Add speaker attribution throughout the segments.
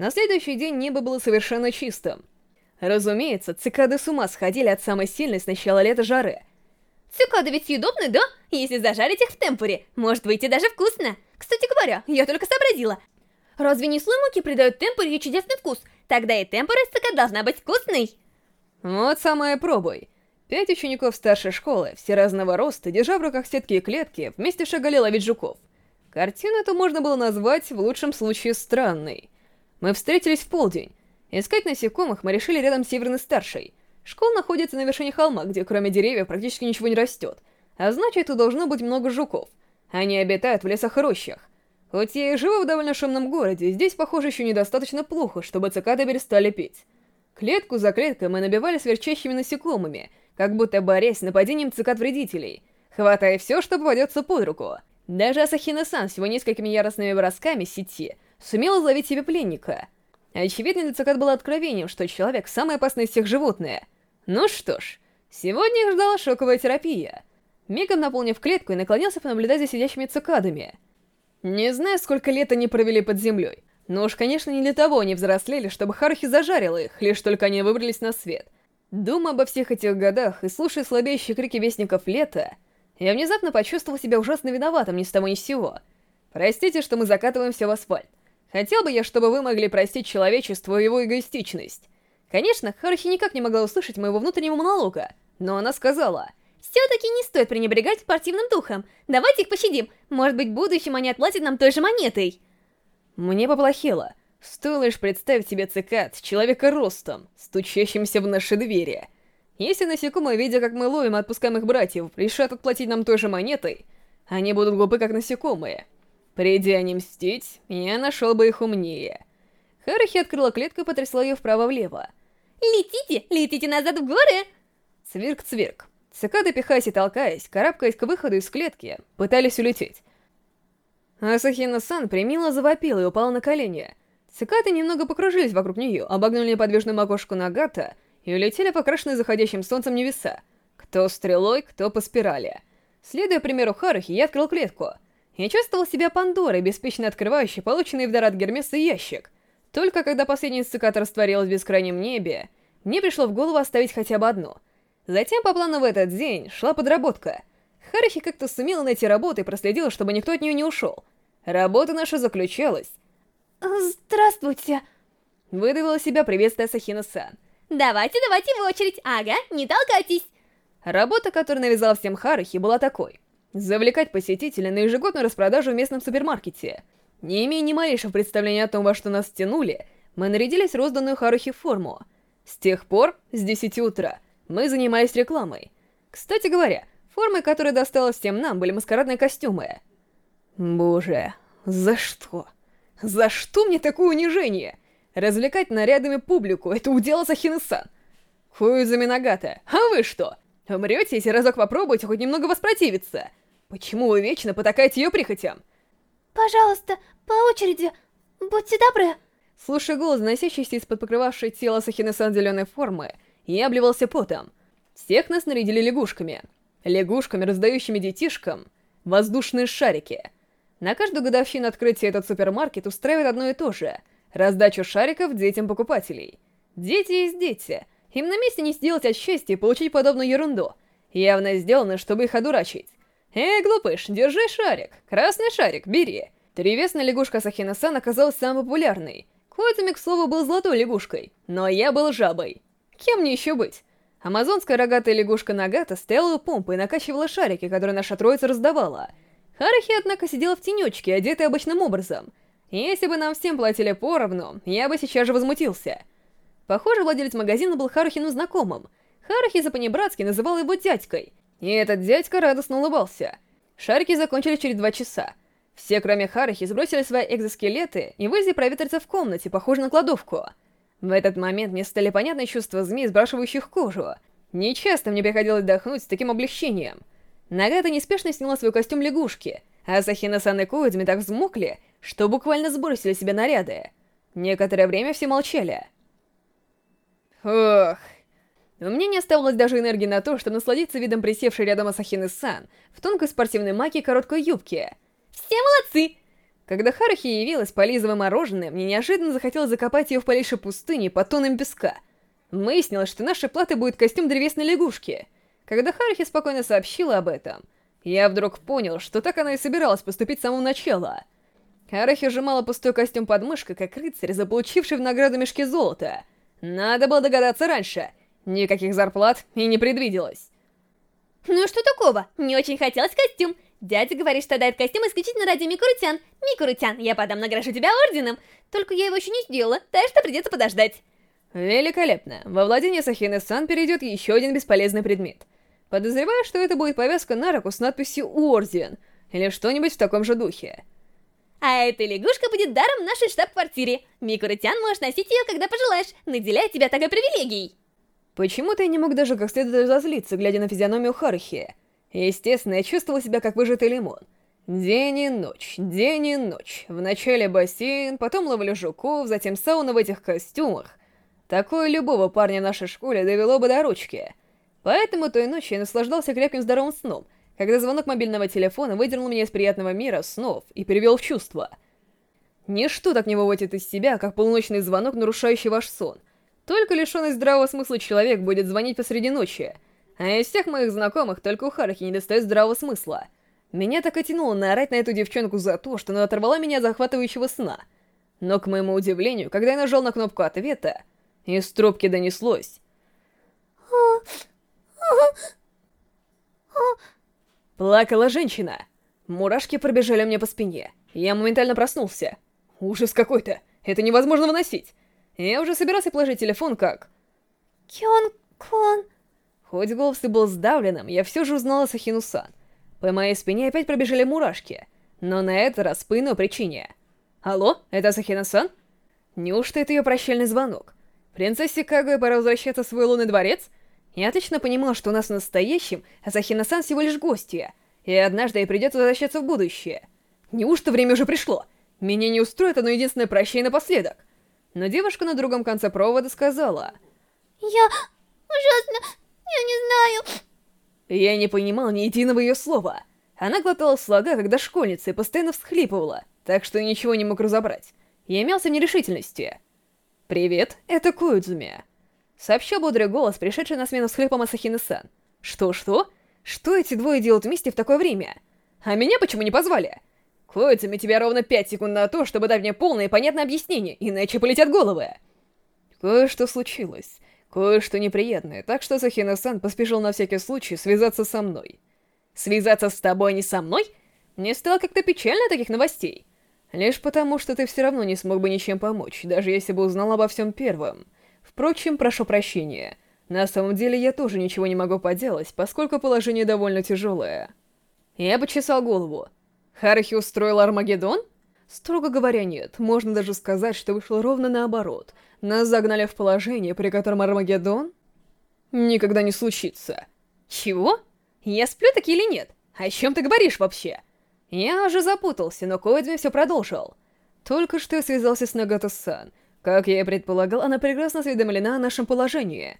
Speaker 1: На следующий день небо было совершенно чистым. Разумеется, цикады с ума сходили от самой сильной с начала лета жары.
Speaker 2: Цикады ведь съедобны, да? Если зажарить их в темпуре, может выйти даже вкусно. Кстати говоря, я только сообразила. Разве не слой муки придает темпуре чудесный вкус? Тогда и темпура из цикад должна быть вкусной.
Speaker 1: Вот самое пробуй. Пять учеников старшей школы, все разного роста, держа в руках сетки и клетки, вместе шагали ловить жуков. Картину эту можно было назвать, в лучшем случае, странной. Мы встретились в полдень. Искать насекомых мы решили рядом с Северной Старшей. Школа находится на вершине холма, где кроме деревьев практически ничего не растет. А значит, тут должно быть много жуков. Они обитают в лесах и рощах. Хоть я и живу в довольно шумном городе, здесь, похоже, еще недостаточно плохо, чтобы цикады перестали петь. Клетку за клеткой мы набивали сверчащими насекомыми, как будто борясь с нападением цикад-вредителей, хватая все, что попадется под руку. Даже Асахина-сан всего несколькими яростными бросками сети сумела ловить себе пленника. Очевидно, для цикад было откровением, что человек — самое опасное из всех животное. Ну что ж, сегодня их ждала шоковая терапия. Мигом наполнив клетку и наклонился понаблюдать за сидящими цикадами. Не знаю, сколько лет они провели под землей, но уж, конечно, не для того они взрослели, чтобы Харухи зажарила их, лишь только они выбрались на свет. Думая обо всех этих годах и слушая слабеющие крики вестников лета, я внезапно почувствовал себя ужасно виноватым ни с того ни с сего. Простите, что мы закатываем все в асфальт. Хотел бы я, чтобы вы могли простить человечеству его эгоистичность. Конечно, Харухи никак не могла услышать моего внутреннего монолога, но она сказала...
Speaker 2: Все-таки не стоит пренебрегать спортивным духом. Давайте их пощадим. Может быть, в будущем они отплатят нам той же монетой.
Speaker 1: Мне поплохело. Стоило лишь представить себе цикад, человека ростом, стучащимся в наши двери. Если насекомые, видя, как мы ловим и отпускаем их братьев, решат отплатить нам той же монетой, они будут глупы, как насекомые. Придя они мстить, я нашел бы их умнее. Харахи открыла клетку и потрясла ее вправо-влево.
Speaker 2: «Летите! Летите назад в горы!»
Speaker 1: Цвирк-цвирк. Цикады, пихаясь и толкаясь, карабкаясь к выходу из клетки, пытались улететь. Асахина-сан примило завопила и упала на колени. Цикады немного покружились вокруг нее, обогнули неподвижную макушку Нагата и улетели покрашенные заходящим солнцем небеса. Кто стрелой, кто по спирали. Следуя примеру Харухи, я открыл клетку. Я чувствовал себя Пандорой, беспечно открывающей полученный в дар от Гермеса ящик. Только когда последний цикад растворилась в бескрайнем небе, мне пришло в голову оставить хотя бы одну. Затем по плану в этот день шла подработка. Харухи как-то сумела найти работу и проследила, чтобы никто от нее не ушел. Работа наша заключалась
Speaker 2: «Здравствуйте!»
Speaker 1: Выдавила себя приветствие Сахина-сан.
Speaker 2: «Давайте, давайте в очередь, ага, не толкайтесь!»
Speaker 1: Работа, которую навязал всем Харухи, была такой. Завлекать посетителя на ежегодную распродажу в местном супермаркете. Не имея ни малейшего представления о том, во что нас стянули, мы нарядились в розданную Харухи форму. С тех пор, с 10 утра, мы занимались рекламой. Кстати говоря, формой, которая досталась всем нам, были маскарадные костюмы. Боже, за что? За что мне такое унижение? Развлекать нарядами публику — это удел Сахины-сан. Хуиза Минагата, а вы что? Умрете, если разок попробуете хоть немного воспротивиться? Почему вы вечно потакаете ее прихотям?
Speaker 2: Пожалуйста, по очереди, будьте добры.
Speaker 1: Слушая голос, доносящийся из-под покрывавшей тело Сахины-сан зеленой формы, я обливался потом. Всех нас нарядили лягушками. Лягушками, раздающими детишкам воздушные шарики — на каждую годовщину открытия этот супермаркет устраивает одно и то же — раздачу шариков детям-покупателей. Дети есть дети. Им на месте не сделать от счастья и получить подобную ерунду. Явно сделано, чтобы их одурачить. «Эй, глупыш, держи шарик! Красный шарик, бери!» Тревесная лягушка Сахина-сан оказалась самой популярной. Котимик, к слову, был золотой лягушкой, но я был жабой. Кем мне еще быть? Амазонская рогатая лягушка Нагата стояла у помпы и накачивала шарики, которые наша троица раздавала — Харахи, однако, сидела в тенечке, одетая обычным образом. Если бы нам всем платили поровну, я бы сейчас же возмутился. Похоже, владелец магазина был Харахиным знакомым. Харахи за-понебратски называл его дядькой. И этот дядька радостно улыбался. Шарики закончились через два часа. Все, кроме Харахи, сбросили свои экзоскелеты и вылезли проветриться в комнате, похожей на кладовку. В этот момент мне стали понятны чувства змей, сбрашивающих кожу. Нечасто мне приходилось отдохнуть с таким облегчением. Нагата неспешно сняла свой костюм лягушки, а Сахина-сан и Коидзми так взмокли, что буквально сбросили себе наряды. Некоторое время все молчали. Ох. У меня не оставалось даже энергии на то, чтобы насладиться видом присевшей рядом Асахины-сан в тонкой спортивной маке и короткой юбке.
Speaker 2: Все молодцы!
Speaker 1: Когда Харухи явилась, полизывая мороженое, мне неожиданно захотелось закопать ее в полейшей пустыне под тоном песка. Выяснилось, что нашей платой будет костюм древесной лягушки. Когда Харухи спокойно сообщила об этом, я вдруг понял, что так она и собиралась поступить с самого начала. Харухи сжимала пустой костюм под мышкой, как рыцарь, заполучивший в награду мешки золота. Надо было догадаться раньше. Никаких зарплат и не предвиделось.
Speaker 2: Ну что такого? Не очень хотелось костюм. Дядя говорит, что дает костюм исключительно ради Микурутян. Микурутян, я подам награжу тебя орденом. Только я его еще не сделала, так что придется подождать.
Speaker 1: Великолепно. Во владение Сахины-сан перейдет еще один бесполезный предмет. Подозреваю, что это будет повязка на руку с надписью «Орден» или что-нибудь в таком же духе.
Speaker 2: А эта лягушка будет даром в нашей штаб-квартире. Микурутян можешь носить ее, когда пожелаешь, наделяя тебя такой привилегией.
Speaker 1: Почему-то я не мог даже как следует разозлиться, глядя на физиономию Харухи. Естественно, я чувствовал себя как выжатый лимон. День и ночь, день и ночь. Вначале бассейн, потом ловлю жуков, затем сауна в этих костюмах. Такое любого парня в нашей школе довело бы до ручки. Поэтому той ночью я наслаждался крепким здоровым сном, когда звонок мобильного телефона выдернул меня из приятного мира снов и перевел в чувство. Ничто так не выводит из себя, как полуночный звонок, нарушающий ваш сон. Только лишенный здравого смысла человек будет звонить посреди ночи. А из всех моих знакомых только у Харахи не достает здравого смысла. Меня так и тянуло наорать на эту девчонку за то, что она оторвала меня от захватывающего сна. Но, к моему удивлению, когда я нажал на кнопку ответа, из трубки донеслось. Плакала женщина. Мурашки пробежали мне по спине. Я моментально проснулся. Ужас какой-то. Это невозможно выносить. Я уже собирался положить телефон, как...
Speaker 2: Кён-кон...
Speaker 1: Хоть голос и был сдавленным, я все же узнала Сахину-сан. По моей спине опять пробежали мурашки. Но на этот раз по иной причине. Алло, это Сахина-сан? Неужто это ее прощальный звонок? Принцессе Кагуэ пора возвращаться в свой лунный дворец? Я отлично понимал, что у нас в настоящем Асахина-сан всего лишь гостья, и однажды ей придется возвращаться в будущее. Неужто время уже пришло? Меня не устроит одно единственное прощание напоследок. Но девушка на другом конце провода сказала...
Speaker 2: Я... ужасно... я не знаю...
Speaker 1: Я не понимал ни единого ее слова. Она глотала слога, когда школьница, и постоянно всхлипывала, так что ничего не мог разобрать. Я имелся в нерешительности. «Привет, это Коидзуми», — сообщил бодрый голос, пришедший на смену с хлебом Асахины-сан. «Что-что? Что эти двое делают вместе в такое время? А меня почему не позвали?» «Коидзуми, тебе ровно пять секунд на то, чтобы дать мне полное и понятное объяснение, иначе полетят головы!» Кое-что случилось, кое-что неприятное, так что Асахина-сан поспешил на всякий случай связаться со мной. «Связаться с тобой, а не со мной?» Мне стало как-то печально таких новостей. Лишь потому, что ты все равно не смог бы ничем помочь, даже если бы узнал обо всем первым. Впрочем, прошу прощения. На самом деле я тоже ничего не могу поделать, поскольку положение довольно тяжелое. Я почесал голову. Харахи устроил Армагеддон? Строго говоря, нет. Можно даже сказать, что вышло ровно наоборот. Нас загнали в положение, при котором Армагеддон никогда не случится. Чего? Я сплю таки или нет? О чем ты говоришь вообще? Я уже запутался, но Коэдзи все продолжил. Только что я связался с Нагато-сан. Как я и предполагал, она прекрасно осведомлена о нашем положении.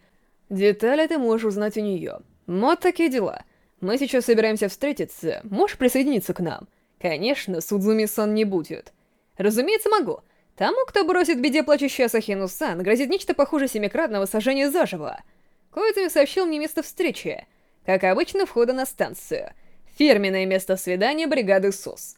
Speaker 1: Детали ты можешь узнать у нее. Вот такие дела. Мы сейчас собираемся встретиться. Можешь присоединиться к нам? Конечно, Судзуми-сан не будет. Разумеется, могу. Тому, кто бросит беде плачущую Асахину-сан, грозит нечто похуже семикратного сожжения заживо. Коэдзи сообщил мне место встречи. Как обычно, входа на станцию — Фирменное место свидания бригады СОС.